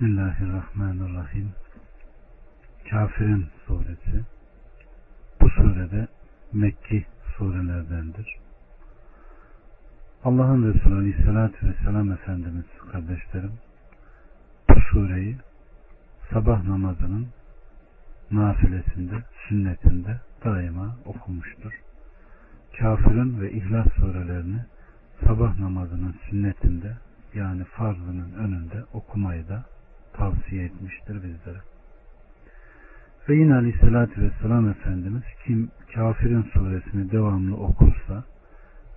Bismillahirrahmanirrahim. Kafirin suresi. Bu surede Mekki surelerdendir. Allah'ın Resulü Aleyhisselatü Vesselam Efendimiz kardeşlerim bu sureyi sabah namazının nafilesinde, sünnetinde daima okumuştur. Kafirin ve İhlas surelerini sabah namazının sünnetinde yani farzının önünde okumayı da tavsiye etmiştir bizlere. Ve yine Aleyhisselatü Vesselam Efendimiz kim kafirin suresini devamlı okursa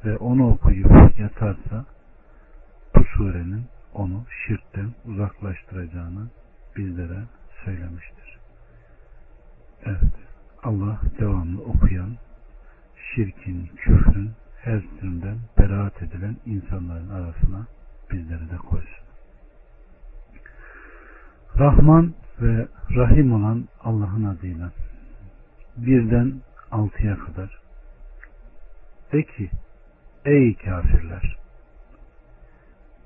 ve onu okuyup yatarsa bu surenin onu şirkten uzaklaştıracağını bizlere söylemiştir. Evet. Allah devamlı okuyan şirkin, küfrün her türünden beraat edilen insanların arasına bizleri de koysun. Rahman ve Rahim olan Allah'ın adıyla birden altıya kadar de ki ey kafirler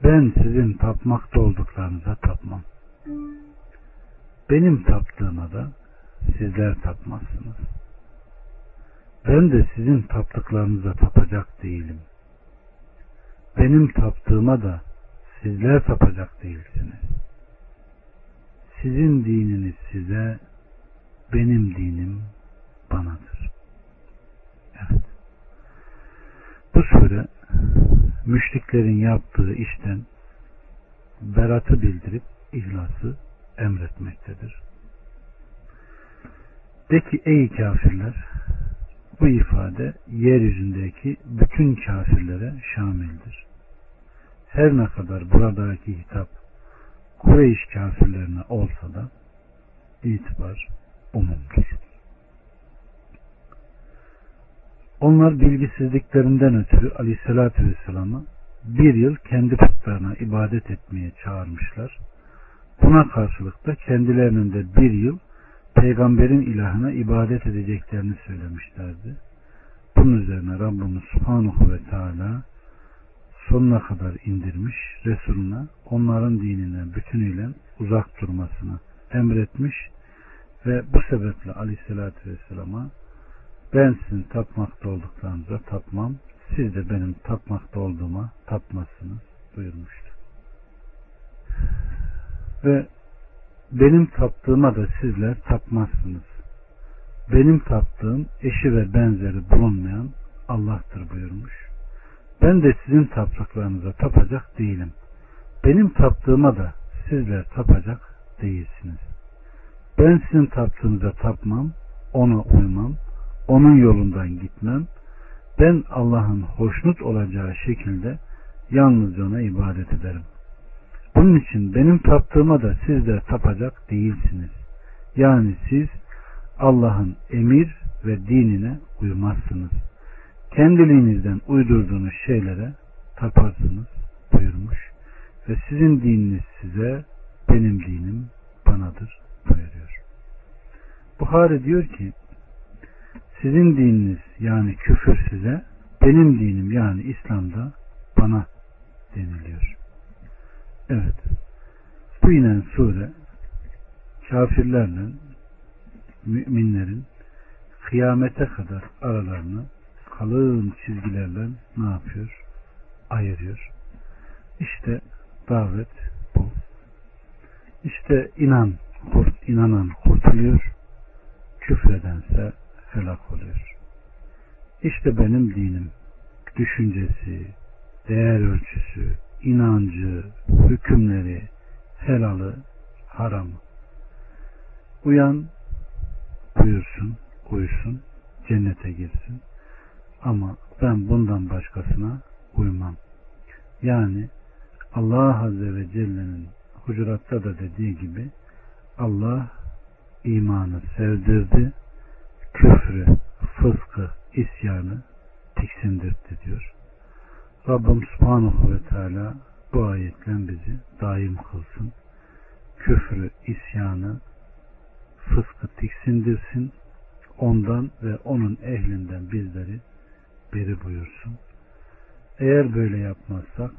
ben sizin tapmakta olduklarınıza tapmam. Benim taptığıma da sizler tapmazsınız. Ben de sizin taptıklarınıza tapacak değilim. Benim taptığıma da sizler tapacak değilsiniz. Sizin dininiz size, benim dinim banadır. Evet. Bu sure müşriklerin yaptığı işten beratı bildirip ihlası emretmektedir. De ki ey kafirler bu ifade yeryüzündeki bütün kafirlere şamildir. Her ne kadar buradaki hitap Kureyş kafirlerine olsa da itibar umumdur. Onlar bilgisizliklerinden ötürü aleyhissalatü vesselam'ı bir yıl kendi putlarına ibadet etmeye çağırmışlar. Buna karşılık da kendilerinin de bir yıl peygamberin ilahına ibadet edeceklerini söylemişlerdi. Bunun üzerine Rabbimiz Subhanahu ve Teala sonuna kadar indirmiş Resulüne onların dininden bütünüyle uzak durmasını emretmiş ve bu sebeple aleyhissalatü vesselama ben sizin tapmakta olduklarınıza tapmam siz de benim tapmakta olduğuma tapmazsınız buyurmuştu. Ve benim taptığıma da sizler tapmazsınız. Benim taptığım eşi ve benzeri bulunmayan Allah'tır buyurmuş. Ben de sizin taptıklarınıza tapacak değilim. Benim taptığıma da sizler tapacak değilsiniz. Ben sizin taptığınıza tapmam, ona uymam, onun yolundan gitmem. Ben Allah'ın hoşnut olacağı şekilde yalnız ona ibadet ederim. Bunun için benim taptığıma da siz de tapacak değilsiniz. Yani siz Allah'ın emir ve dinine uymazsınız. Kendiliğinizden uydurduğunuz şeylere taparsınız buyurmuş. Ve sizin dininiz size, benim dinim banadır buyuruyor. Buhari diyor ki, sizin dininiz yani küfür size, benim dinim yani İslam'da bana deniliyor. Evet. Bu inen sure kafirlerle müminlerin kıyamete kadar aralarını kalın çizgilerle ne yapıyor? Ayırıyor. İşte davet bu. İşte inan, kurt, inanan kurtuluyor. Küfredense helak oluyor. İşte benim dinim düşüncesi, değer ölçüsü, inancı, hükümleri, helalı, haramı. Uyan, buyursun, uysun, cennete girsin. Ama ben bundan başkasına uymam. Yani Allah Azze ve Celle'nin Hucurat'ta da dediği gibi Allah imanı sevdirdi, küfrü, fıskı, isyanı tiksindirdi diyor. Rabbim Subhanahu ve Teala bu ayetle bizi daim kılsın. Küfrü, isyanı, fıskı tiksindirsin. Ondan ve onun ehlinden bizleri beri buyursun. Eğer böyle yapmazsak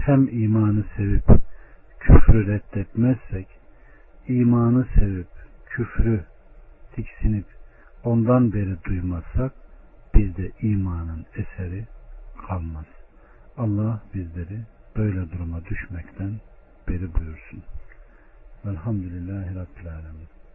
hem imanı sevip küfrü reddetmezsek, imanı sevip küfrü tiksinip ondan beri duymazsak bizde imanın eseri kalmaz. Allah bizleri böyle duruma düşmekten beri buyursun. Velhamdülillahi Rabbil Alemin.